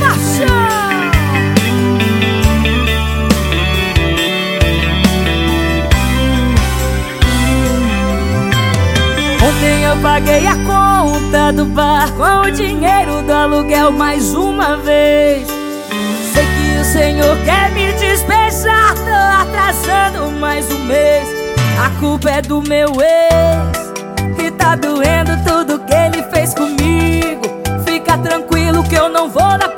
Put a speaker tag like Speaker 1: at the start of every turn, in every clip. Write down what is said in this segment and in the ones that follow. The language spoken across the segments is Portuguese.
Speaker 1: Paixão! Ontem eu paguei a conta do bar com o dinheiro do aluguel mais uma vez. Sei que o Senhor quer me despejar, tô atrasando mais um mês. A culpa é do meu ex, que tá doendo tudo que ele fez comigo. Fica tranquilo que eu não vou dar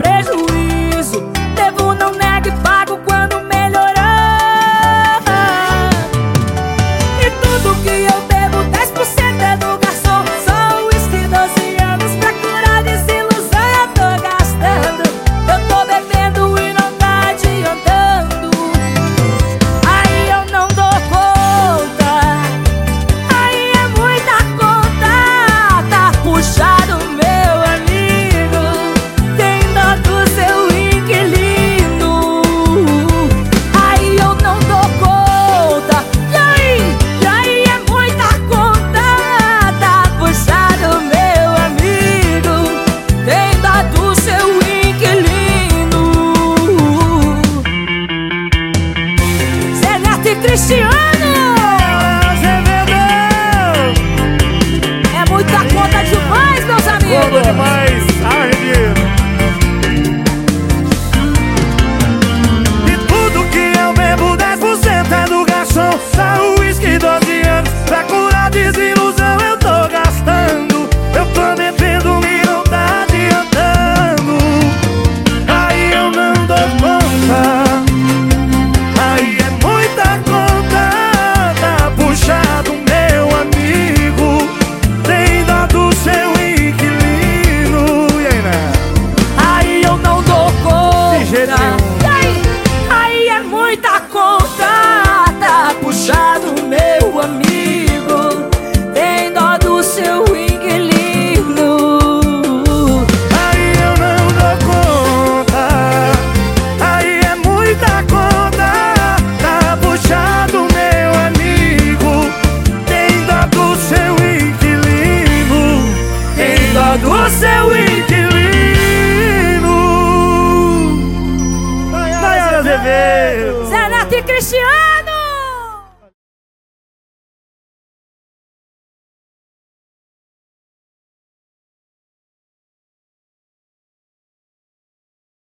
Speaker 1: muita conta. Tá puxado, meu amigo. Tem dó do seu inquilino. Aí eu não dou conta. Aí é muita conta. Tá puxado, meu amigo. Tem dó do seu inquilino.
Speaker 2: Tem dó do seu inquilino.
Speaker 1: Cristiano.